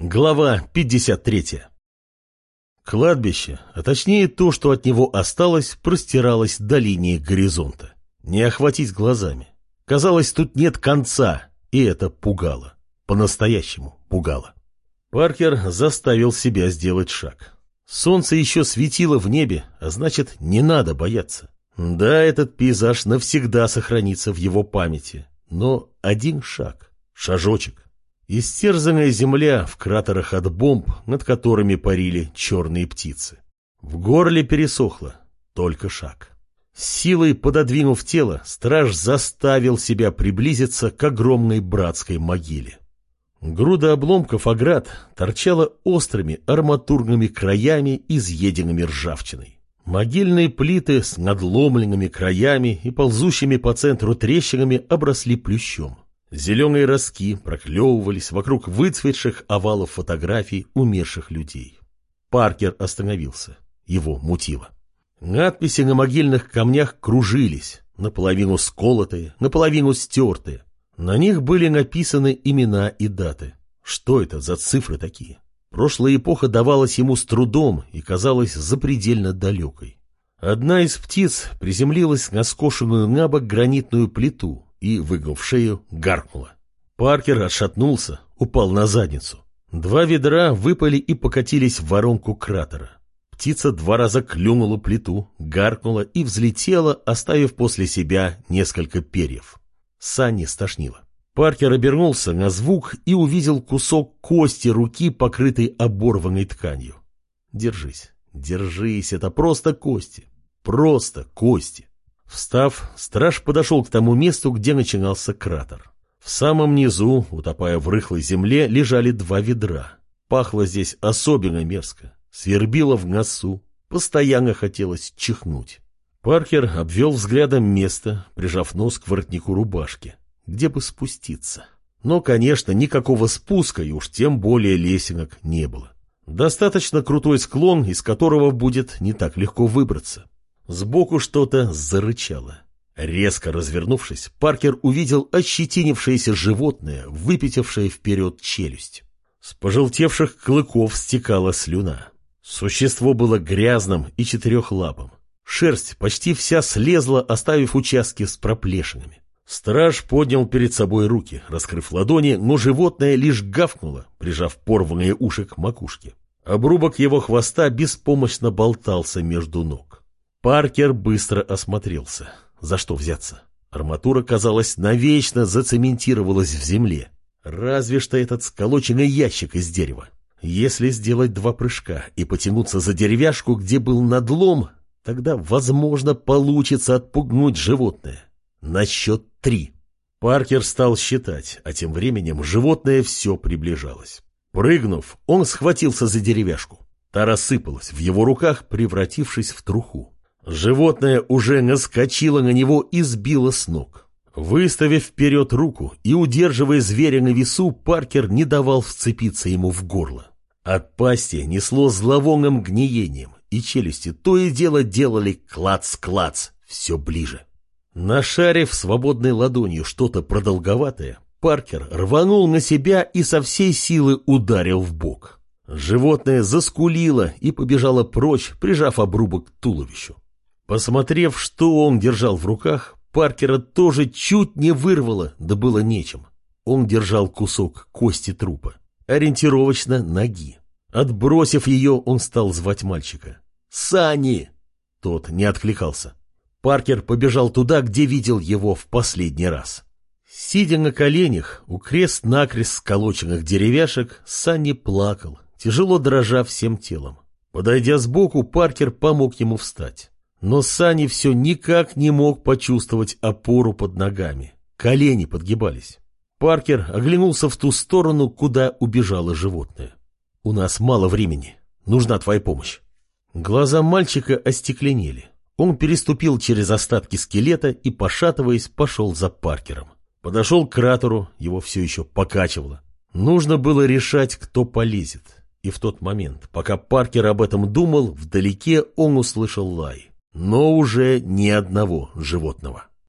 Глава 53 Кладбище, а точнее то, что от него осталось, простиралось до линии горизонта. Не охватить глазами. Казалось, тут нет конца, и это пугало. По-настоящему пугало. Паркер заставил себя сделать шаг. Солнце еще светило в небе, а значит, не надо бояться. Да, этот пейзаж навсегда сохранится в его памяти. Но один шаг, шажочек, Истерзанная земля в кратерах от бомб, над которыми парили черные птицы. В горле пересохло, только шаг. силой пододвинув тело, страж заставил себя приблизиться к огромной братской могиле. Груда обломков оград торчала острыми арматурными краями, изъеденными ржавчиной. Могильные плиты с надломленными краями и ползущими по центру трещинами обросли плющом. Зеленые ростки проклевывались вокруг выцветших овалов фотографий умерших людей. Паркер остановился. Его мутило. Надписи на могильных камнях кружились, наполовину сколотые, наполовину стертые. На них были написаны имена и даты. Что это за цифры такие? Прошлая эпоха давалась ему с трудом и казалась запредельно далекой. Одна из птиц приземлилась на скошенную на бок гранитную плиту, и, выгнув шею, гаркнула. Паркер отшатнулся, упал на задницу. Два ведра выпали и покатились в воронку кратера. Птица два раза клюнула плиту, гаркнула и взлетела, оставив после себя несколько перьев. Санни стошнило. Паркер обернулся на звук и увидел кусок кости руки, покрытой оборванной тканью. Держись, держись, это просто кости. Просто кости. Встав, страж подошел к тому месту, где начинался кратер. В самом низу, утопая в рыхлой земле, лежали два ведра. Пахло здесь особенно мерзко, свербило в носу, постоянно хотелось чихнуть. Паркер обвел взглядом место, прижав нос к воротнику рубашки, где бы спуститься. Но, конечно, никакого спуска и уж тем более лесенок не было. Достаточно крутой склон, из которого будет не так легко выбраться. Сбоку что-то зарычало. Резко развернувшись, Паркер увидел ощетинившееся животное, выпятившее вперед челюсть. С пожелтевших клыков стекала слюна. Существо было грязным и четырехлапым. Шерсть почти вся слезла, оставив участки с проплешинами. Страж поднял перед собой руки, раскрыв ладони, но животное лишь гавкнуло, прижав порванные уши к макушке. Обрубок его хвоста беспомощно болтался между ног. Паркер быстро осмотрелся. За что взяться? Арматура, казалось, навечно зацементировалась в земле. Разве что этот сколоченный ящик из дерева. Если сделать два прыжка и потянуться за деревяшку, где был надлом, тогда, возможно, получится отпугнуть животное. На счет три. Паркер стал считать, а тем временем животное все приближалось. Прыгнув, он схватился за деревяшку. Та рассыпалась в его руках, превратившись в труху. Животное уже наскочило на него и сбило с ног. Выставив вперед руку и удерживая зверя на весу, Паркер не давал вцепиться ему в горло. От пасти несло зловонным гниением, и челюсти то и дело делали клац-клац, все ближе. Нашарив свободной ладонью что-то продолговатое, Паркер рванул на себя и со всей силы ударил в бок. Животное заскулило и побежало прочь, прижав обрубок к туловищу. Посмотрев, что он держал в руках, Паркера тоже чуть не вырвало, да было нечем. Он держал кусок кости трупа, ориентировочно ноги. Отбросив ее, он стал звать мальчика. «Сани!» Тот не откликался. Паркер побежал туда, где видел его в последний раз. Сидя на коленях, у крест-накрест сколоченных деревяшек, Санни плакал, тяжело дрожа всем телом. Подойдя сбоку, Паркер помог ему встать. Но Сани все никак не мог почувствовать опору под ногами. Колени подгибались. Паркер оглянулся в ту сторону, куда убежало животное. «У нас мало времени. Нужна твоя помощь». Глаза мальчика остекленели. Он переступил через остатки скелета и, пошатываясь, пошел за Паркером. Подошел к кратеру, его все еще покачивало. Нужно было решать, кто полезет. И в тот момент, пока Паркер об этом думал, вдалеке он услышал лай но уже ни одного животного.